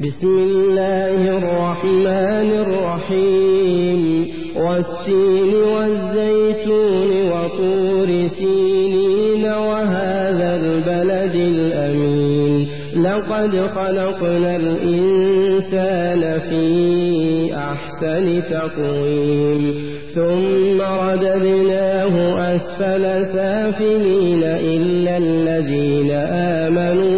بسم الله الرحمن الرحيم. والتين والزيتون وطور سينين وهذا البلد الأمين. لقد خلقنا الإنسان في أحسن تقويم. ثم رددناه أسفل سافلين إلا الذين آمنوا